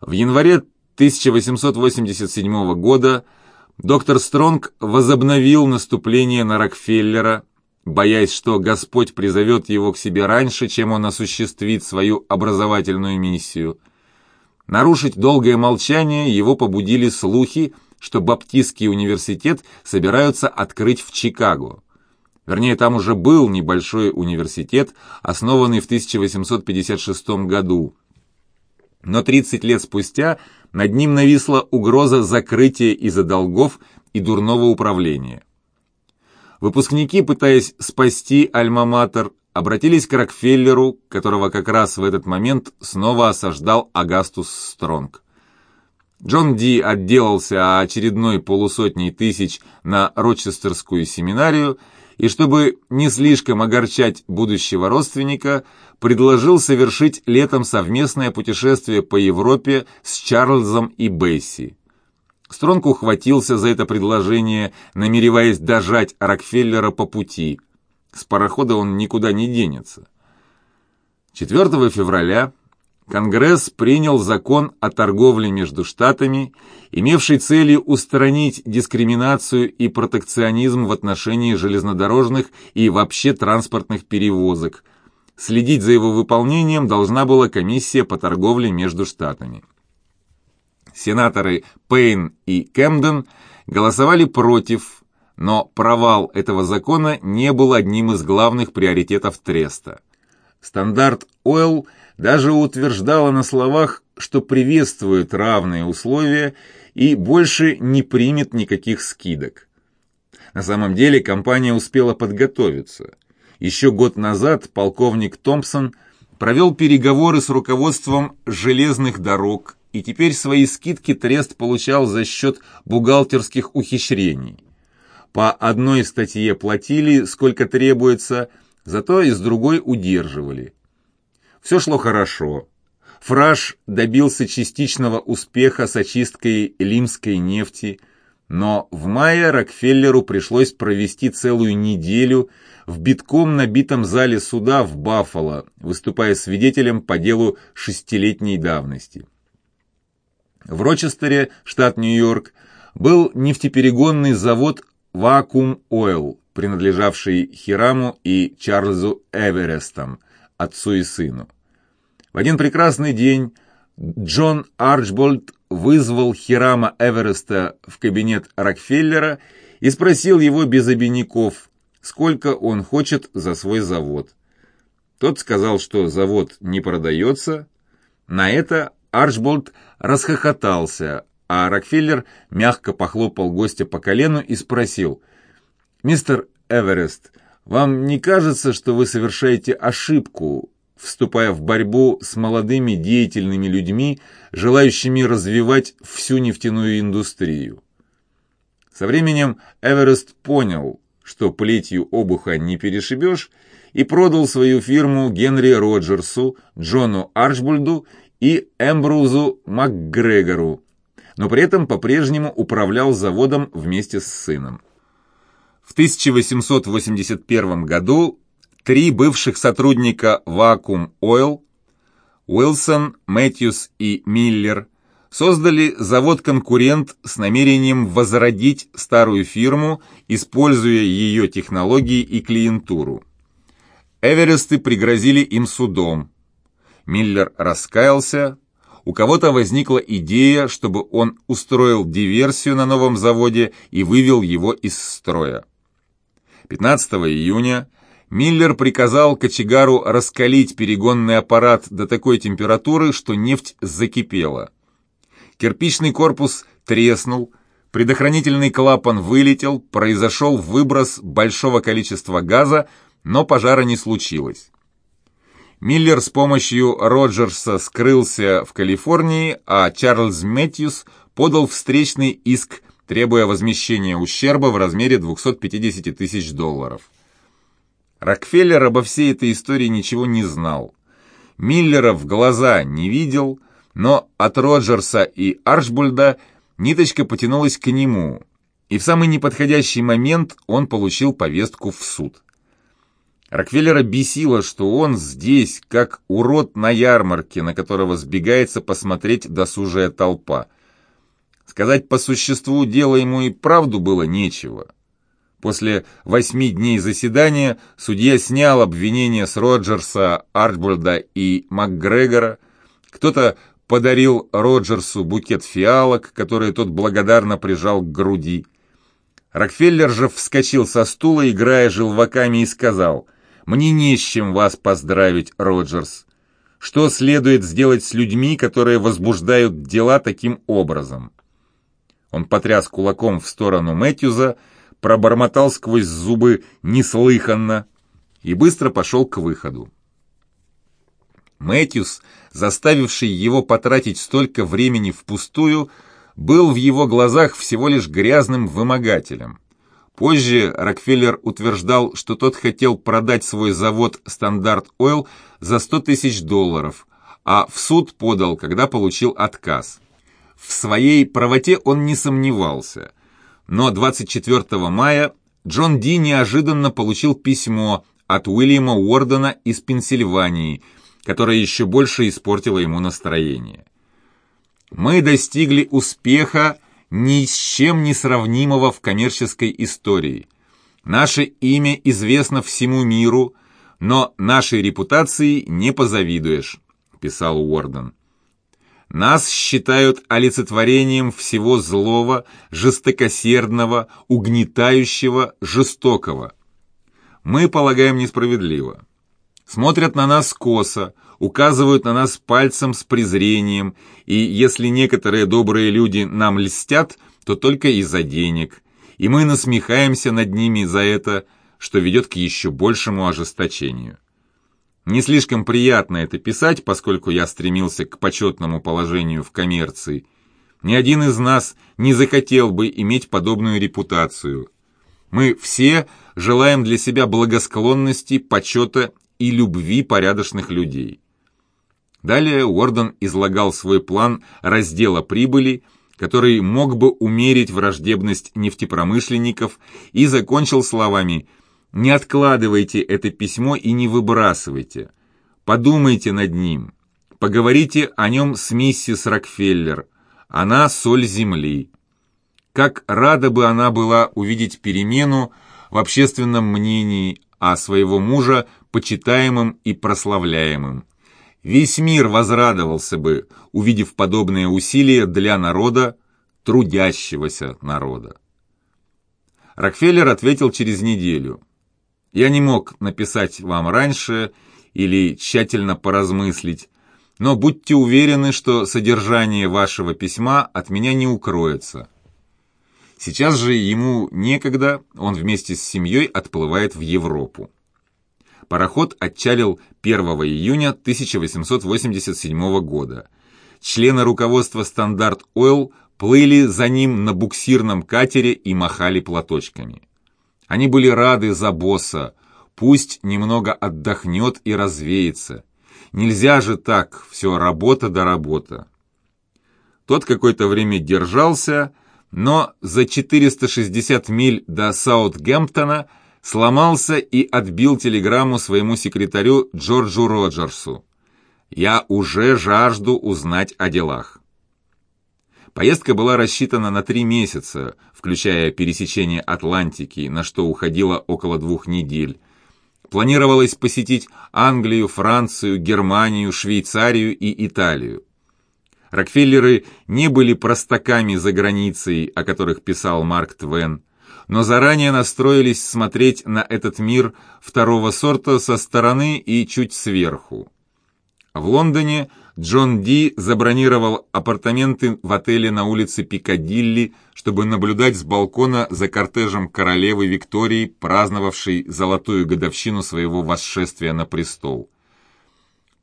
В январе 1887 года доктор Стронг возобновил наступление на Рокфеллера, боясь, что Господь призовет его к себе раньше, чем он осуществит свою образовательную миссию. Нарушить долгое молчание его побудили слухи, что Баптистский университет собираются открыть в Чикаго. Вернее, там уже был небольшой университет, основанный в 1856 году. Но 30 лет спустя над ним нависла угроза закрытия из-за долгов и дурного управления. Выпускники, пытаясь спасти Альма-Матер, обратились к Рокфеллеру, которого как раз в этот момент снова осаждал Агастус Стронг. Джон Ди отделался очередной полусотней тысяч на Рочестерскую семинарию и, чтобы не слишком огорчать будущего родственника, предложил совершить летом совместное путешествие по Европе с Чарльзом и Бесси. Стронг ухватился за это предложение, намереваясь дожать Рокфеллера по пути. С парохода он никуда не денется. 4 февраля Конгресс принял закон о торговле между штатами, имевший целью устранить дискриминацию и протекционизм в отношении железнодорожных и вообще транспортных перевозок. Следить за его выполнением должна была комиссия по торговле между штатами. Сенаторы Пейн и Кэмден голосовали против, но провал этого закона не был одним из главных приоритетов Треста. Стандарт Ойл даже утверждала на словах, что приветствует равные условия и больше не примет никаких скидок. На самом деле компания успела подготовиться. Еще год назад полковник Томпсон провел переговоры с руководством железных дорог и теперь свои скидки Трест получал за счет бухгалтерских ухищрений. По одной статье платили, сколько требуется, зато из другой удерживали. Все шло хорошо. Фраж добился частичного успеха с очисткой лимской нефти, но в мае Рокфеллеру пришлось провести целую неделю в битком набитом зале суда в Баффало, выступая свидетелем по делу шестилетней давности. В Рочестере, штат Нью-Йорк, был нефтеперегонный завод «Вакуум Ойл», принадлежавший Хираму и Чарльзу Эверестам, отцу и сыну. В один прекрасный день Джон Арчбольд вызвал Хирама Эвереста в кабинет Рокфеллера и спросил его без обиняков, сколько он хочет за свой завод. Тот сказал, что завод не продается. На это Арчбольд расхохотался, а Рокфеллер мягко похлопал гостя по колену и спросил, «Мистер Эверест, вам не кажется, что вы совершаете ошибку, вступая в борьбу с молодыми деятельными людьми, желающими развивать всю нефтяную индустрию?» Со временем Эверест понял, что плетью обуха не перешибешь, и продал свою фирму Генри Роджерсу, Джону Арчбольду и Эмбрузу МакГрегору, но при этом по-прежнему управлял заводом вместе с сыном. В 1881 году три бывших сотрудника Vacuum Oil Уилсон, Мэтьюс и Миллер создали завод-конкурент с намерением возродить старую фирму, используя ее технологии и клиентуру. Эвересты пригрозили им судом, Миллер раскаялся. У кого-то возникла идея, чтобы он устроил диверсию на новом заводе и вывел его из строя. 15 июня Миллер приказал кочегару раскалить перегонный аппарат до такой температуры, что нефть закипела. Кирпичный корпус треснул, предохранительный клапан вылетел, произошел выброс большого количества газа, но пожара не случилось. Миллер с помощью Роджерса скрылся в Калифорнии, а Чарльз Мэтьюс подал встречный иск, требуя возмещения ущерба в размере 250 тысяч долларов. Рокфеллер обо всей этой истории ничего не знал. Миллера в глаза не видел, но от Роджерса и Арчбольда ниточка потянулась к нему, и в самый неподходящий момент он получил повестку в суд. Рокфеллера бесило, что он здесь, как урод на ярмарке, на которого сбегается посмотреть досужая толпа. Сказать по существу дела ему и правду было нечего. После восьми дней заседания судья снял обвинения с Роджерса, Арчбольда и МакГрегора. Кто-то подарил Роджерсу букет фиалок, который тот благодарно прижал к груди. Рокфеллер же вскочил со стула, играя желваками, и сказал, «Мне не с чем вас поздравить, Роджерс. Что следует сделать с людьми, которые возбуждают дела таким образом?» Он потряс кулаком в сторону Мэтьюза, пробормотал сквозь зубы неслыханно и быстро пошел к выходу. Мэтьюс, заставивший его потратить столько времени впустую, был в его глазах всего лишь грязным вымогателем. Позже Рокфеллер утверждал, что тот хотел продать свой завод «Стандарт Ойл» за 100 тысяч долларов, а в суд подал, когда получил отказ. В своей правоте он не сомневался – но 24 мая Джон Ди неожиданно получил письмо от Уильяма Уордена из Пенсильвании, которое еще больше испортило ему настроение. «Мы достигли успеха, ни с чем не сравнимого в коммерческой истории. Наше имя известно всему миру, но нашей репутации не позавидуешь», — писал Уорден. Нас считают олицетворением всего злого, жестокосердного, угнетающего, жестокого. Мы полагаем несправедливо. Смотрят на нас косо, указывают на нас пальцем с презрением, и если некоторые добрые люди нам льстят, то только из-за денег, и мы насмехаемся над ними за это, что ведет к еще большему ожесточению. Не слишком приятно это писать, поскольку я стремился к почетному положению в коммерции. Ни один из нас не захотел бы иметь подобную репутацию. Мы все желаем для себя благосклонности, почета и любви порядочных людей. Далее Уорден излагал свой план раздела прибыли, который мог бы умерить враждебность нефтепромышленников, и закончил словами – не откладывайте это письмо и не выбрасывайте. Подумайте над ним. Поговорите о нем с миссис Рокфеллер. Она соль земли. Как рада бы она была увидеть перемену в общественном мнении, а своего мужа почитаемым и прославляемым. Весь мир возрадовался бы, увидев подобные усилия для народа, трудящегося народа. Рокфеллер ответил через неделю – я не мог написать вам раньше или тщательно поразмыслить, но будьте уверены, что содержание вашего письма от меня не укроется. Сейчас же ему некогда, он вместе с семьей отплывает в Европу. Пароход отчалил 1 июня 1887 года. Члены руководства «Стандарт Ойл» плыли за ним на буксирном катере и махали платочками. Они были рады за босса. Пусть немного отдохнет и развеется. Нельзя же так, все работа да работа. Тот какое-то время держался, но за 460 миль до Саутгемптона сломался и отбил телеграмму своему секретарю Джорджу Роджерсу. «Я уже жажду узнать о делах». Поездка была рассчитана на три месяца, включая пересечение Атлантики, на что уходило около двух недель. Планировалось посетить Англию, Францию, Германию, Швейцарию и Италию. Рокфеллеры не были простаками за границей, о которых писал Марк Твен, но заранее настроились смотреть на этот мир второго сорта со стороны и чуть сверху. В Лондоне Джон Ди забронировал апартаменты в отеле на улице Пикадилли, чтобы наблюдать с балкона за кортежем королевы Виктории, праздновавшей золотую годовщину своего восшествия на престол.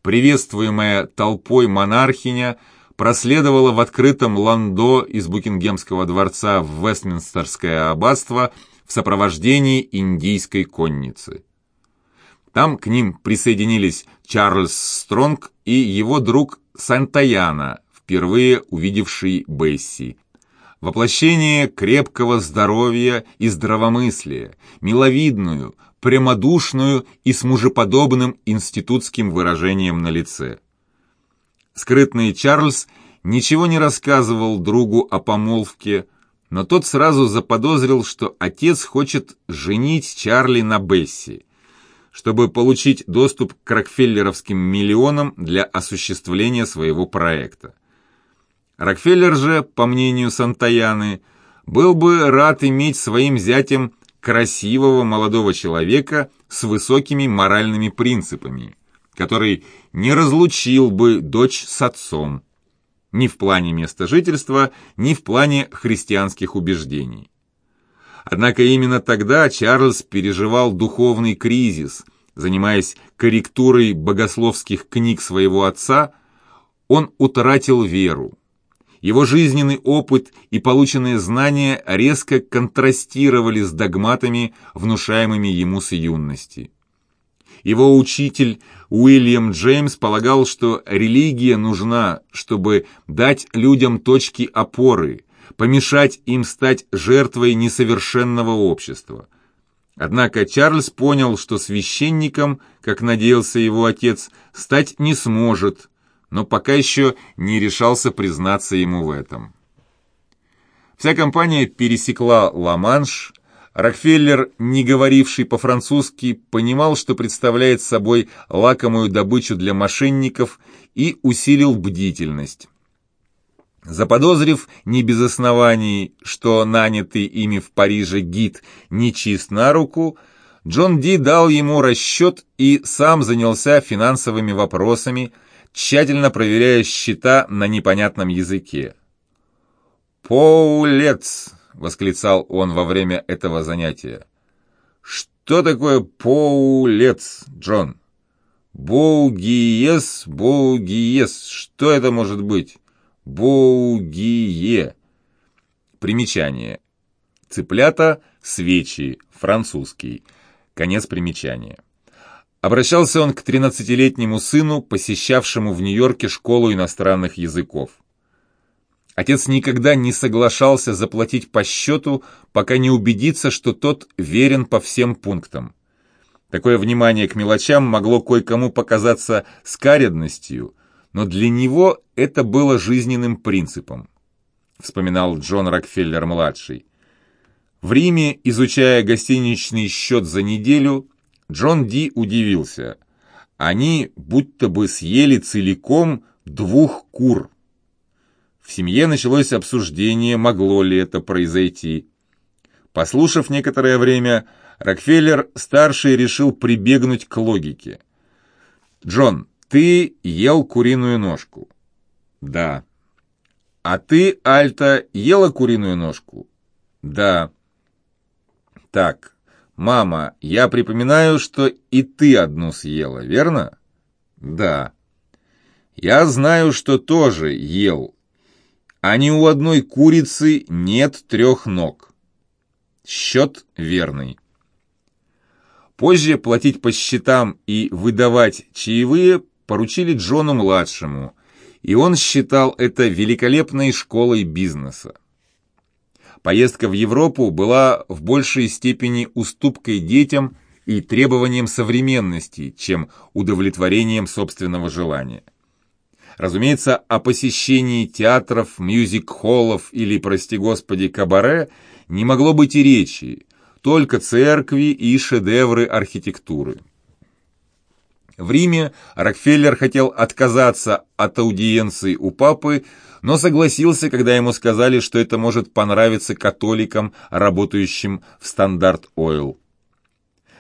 Приветствуемая толпой монархиня проследовала в открытом ландо из Букингемского дворца в Вестминстерское аббатство в сопровождении индийской конницы. Там к ним присоединились Чарльз Стронг и его друг Сантаяна, впервые увидевший Бесси. Воплощение крепкого здоровья и здравомыслия, миловидную, прямодушную и с мужеподобным институтским выражением на лице. Скрытный Чарльз ничего не рассказывал другу о помолвке, но тот сразу заподозрил, что отец хочет женить Чарли на Бесси, чтобы получить доступ к Рокфеллеровским миллионам для осуществления своего проекта. Рокфеллер же, по мнению Сантаяны, был бы рад иметь своим зятем красивого молодого человека с высокими моральными принципами, который не разлучил бы дочь с отцом, ни в плане места жительства, ни в плане христианских убеждений. Однако именно тогда Чарльз переживал духовный кризис, занимаясь корректурой богословских книг своего отца, он утратил веру. Его жизненный опыт и полученные знания резко контрастировали с догматами, внушаемыми ему с юности. Его учитель Уильям Джеймс полагал, что религия нужна, чтобы дать людям точки опоры, помешать им стать жертвой несовершенного общества. Однако Чарльз понял, что священником, как надеялся его отец, стать не сможет, но пока еще не решался признаться ему в этом. Вся компания пересекла Ла-Манш, Рокфеллер, не говоривший по-французски, понимал, что представляет собой лакомую добычу для мошенников и усилил бдительность. Заподозрив не без оснований, что нанятый ими в Париже гид не чист на руку, Джон Ди дал ему расчет и сам занялся финансовыми вопросами, тщательно проверяя счета на непонятном языке. «Поулец!» — восклицал он во время этого занятия. «Что такое поулец, Джон?» «Боугиес, боугиес, что это может быть?» Боугие. Примечание. Цыплята, свечи, французский. Конец примечания. Обращался он к 13-летнему сыну, посещавшему в Нью-Йорке школу иностранных языков. Отец никогда не соглашался заплатить по счету, пока не убедится, что тот верен по всем пунктам. Такое внимание к мелочам могло кое-кому показаться скаредностью, но для него это было жизненным принципом, вспоминал Джон Рокфеллер-младший. В Риме, изучая гостиничный счет за неделю, Джон Ди удивился. Они будто бы съели целиком двух кур. В семье началось обсуждение, могло ли это произойти. Послушав некоторое время, Рокфеллер-старший решил прибегнуть к логике. «Джон, ты ел куриную ножку?» «Да». «А ты, Альта, ела куриную ножку?» «Да». «Так, «Мама, я припоминаю, что и ты одну съела, верно?» «Да». «Я знаю, что тоже ел. А ни у одной курицы нет трех ног». Счет верный. Позже платить по счетам и выдавать чаевые поручили Джону-младшему, и он считал это великолепной школой бизнеса. Поездка в Европу была в большей степени уступкой детям и требованием современности, чем удовлетворением собственного желания. Разумеется, о посещении театров, мюзик-холлов или, прости господи, кабаре не могло быть и речи, только церкви и шедевры архитектуры. В Риме Рокфеллер хотел отказаться от аудиенции у папы, но согласился, когда ему сказали, что это может понравиться католикам, работающим в Стандарт Ойл.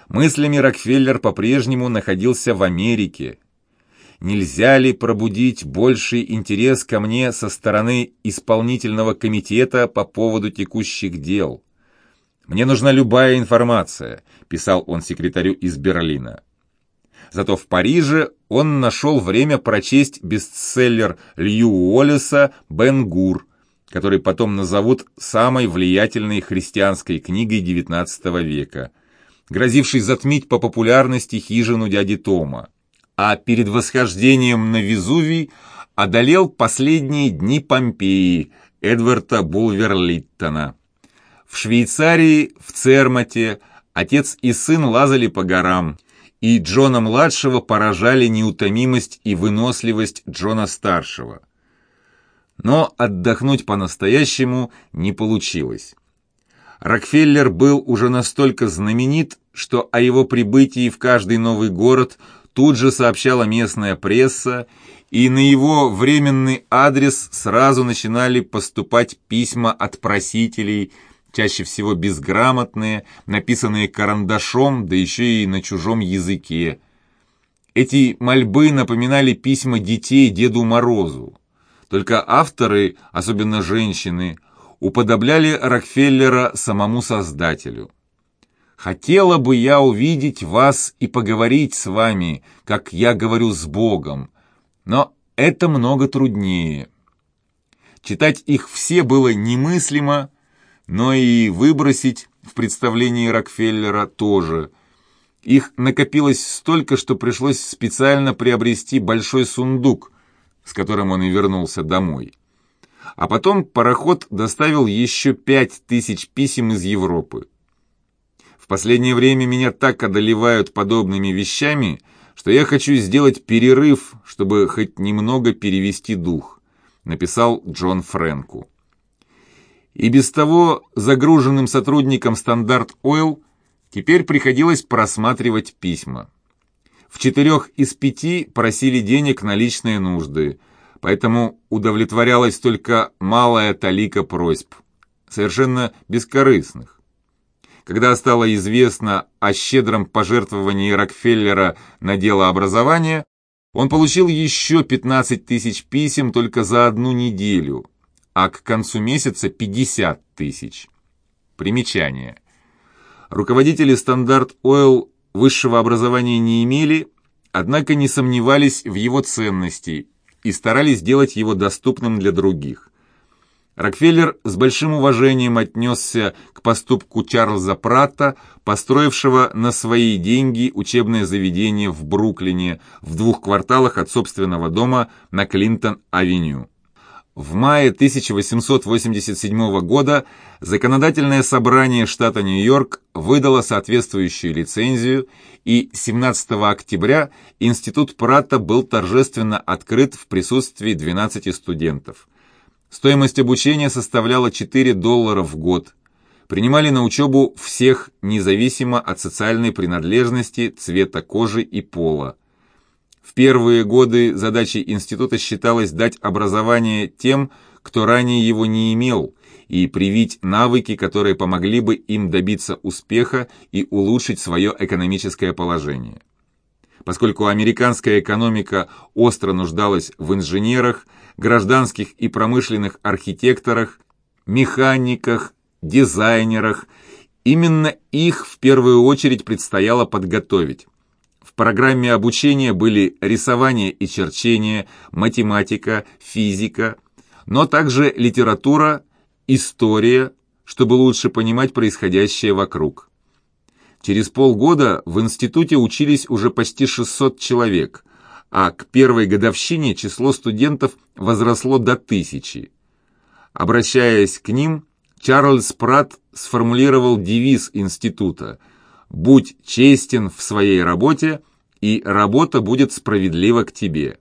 Мыслями Рокфеллер по-прежнему находился в Америке. Нельзя ли пробудить больший интерес ко мне со стороны исполнительного комитета по поводу текущих дел? «Мне нужна любая информация», – писал он секретарю из Берлина. Зато в Париже он нашел время прочесть бестселлер Лью Уоллеса «Бен Гур», который потом назовут самой влиятельной христианской книгой XIX века, грозившей затмить по популярности хижину дяди Тома. А перед восхождением на Везувий одолел последние дни Помпеи Эдварда Булверлиттона. В Швейцарии, в Цермате, Отец и сын лазали по горам, и Джона-младшего поражали неутомимость и выносливость Джона-старшего. Но отдохнуть по-настоящему не получилось. Рокфеллер был уже настолько знаменит, что о его прибытии в каждый новый город тут же сообщала местная пресса, и на его временный адрес сразу начинали поступать письма от просителей, чаще всего безграмотные, написанные карандашом, да еще и на чужом языке. Эти мольбы напоминали письма детей Деду Морозу. Только авторы, особенно женщины, уподобляли Рокфеллера самому Создателю. «Хотела бы я увидеть вас и поговорить с вами, как я говорю с Богом, но это много труднее». Читать их все было немыслимо, но и выбросить в представлении Рокфеллера тоже. Их накопилось столько, что пришлось специально приобрести большой сундук, с которым он и вернулся домой. А потом пароход доставил еще пять тысяч писем из Европы. В последнее время меня так одолевают подобными вещами, что я хочу сделать перерыв, чтобы хоть немного перевести дух, написал Джон Фрэнку. И без того загруженным сотрудникам Стандарт Ойл теперь приходилось просматривать письма. В четырех из пяти просили денег на личные нужды, поэтому удовлетворялась только малая талика просьб, совершенно бескорыстных. Когда стало известно о щедром пожертвовании Рокфеллера на дело образования, он получил еще 15 тысяч писем только за одну неделю, а к концу месяца 50 тысяч. Примечание. Руководители Стандарт Ойл высшего образования не имели, однако не сомневались в его ценности и старались сделать его доступным для других. Рокфеллер с большим уважением отнесся к поступку Чарльза Пратта, построившего на свои деньги учебное заведение в Бруклине в двух кварталах от собственного дома на Клинтон-авеню. В мае 1887 года законодательное собрание штата Нью-Йорк выдало соответствующую лицензию, и 17 октября Институт Пратта был торжественно открыт в присутствии 12 студентов. Стоимость обучения составляла 4 доллара в год. Принимали на учебу всех, независимо от социальной принадлежности, цвета кожи и пола. В первые годы задачей института считалось дать образование тем, кто ранее его не имел, и привить навыки, которые помогли бы им добиться успеха и улучшить свое экономическое положение. Поскольку американская экономика остро нуждалась в инженерах, гражданских и промышленных архитекторах, механиках, дизайнерах, именно их в первую очередь предстояло подготовить программе обучения были рисование и черчение, математика, физика, но также литература, история, чтобы лучше понимать происходящее вокруг. Через полгода в институте учились уже почти 600 человек, а к первой годовщине число студентов возросло до тысячи. Обращаясь к ним, Чарльз Пратт сформулировал девиз института «Будь честен в своей работе, и работа будет справедлива к тебе».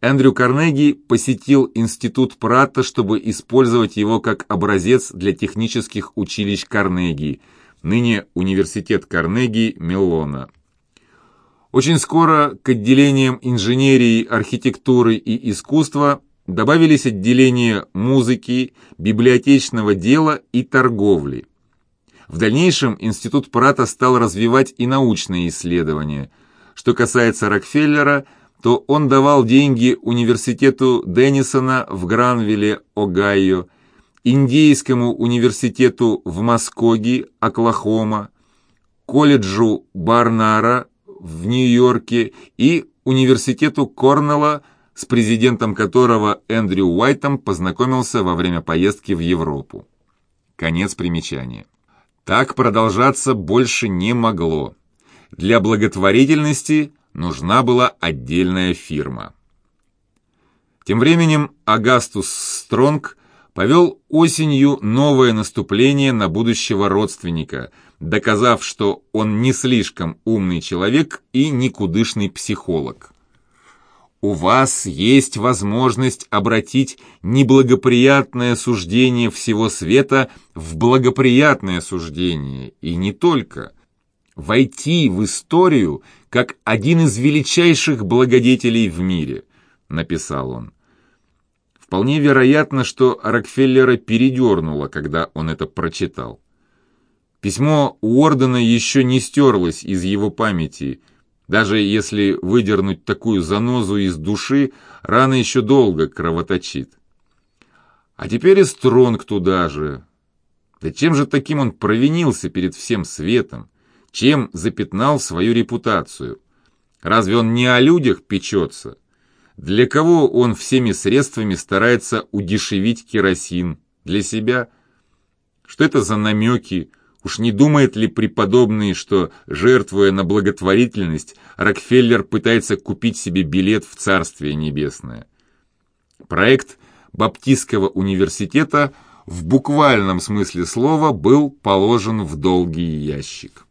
Эндрю Карнеги посетил институт Пратта, чтобы использовать его как образец для технических училищ Карнеги, ныне Университет Карнеги Меллона. Очень скоро к отделениям инженерии, архитектуры и искусства добавились отделения музыки, библиотечного дела и торговли. В дальнейшем Институт Прата стал развивать и научные исследования. Что касается Рокфеллера, то он давал деньги университету Деннисона в Гранвилле, Огайо, Индийскому университету в Маскоги, Оклахома, колледжу Барнара в Нью-Йорке и университету Корнелла, с президентом которого Эндрю Уайтом познакомился во время поездки в Европу. Конец примечания. Так продолжаться больше не могло. Для благотворительности нужна была отдельная фирма. Тем временем Агастус Стронг повел осенью новое наступление на будущего родственника, доказав, что он не слишком умный человек и никудышный психолог. У вас есть возможность обратить неблагоприятное суждение всего света в благоприятное суждение, и не только. Войти в историю как один из величайших благодетелей в мире, написал он. Вполне вероятно, что Рокфеллера передернуло, когда он это прочитал. Письмо Уордена еще не стерлось из его памяти, даже если выдернуть такую занозу из души, рана еще долго кровоточит. А теперь и Стронг туда же. Да чем же таким он провинился перед всем светом? Чем запятнал свою репутацию? Разве он не о людях печется? Для кого он всеми средствами старается удешевить керосин? Для себя? Что это за намеки? Уж не думает ли преподобный, что, жертвуя на благотворительность, Рокфеллер пытается купить себе билет в Царствие Небесное? Проект Баптистского университета в буквальном смысле слова был положен в долгий ящик.